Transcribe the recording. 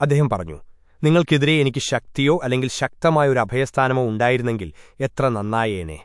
അദ്ദേഹം പറഞ്ഞു നിങ്ങൾക്കെതിരെ എനിക്ക് ശക്തിയോ അല്ലെങ്കിൽ ശക്തമായൊരു അഭയസ്ഥാനമോ ഉണ്ടായിരുന്നെങ്കിൽ എത്ര നന്നായേനെ.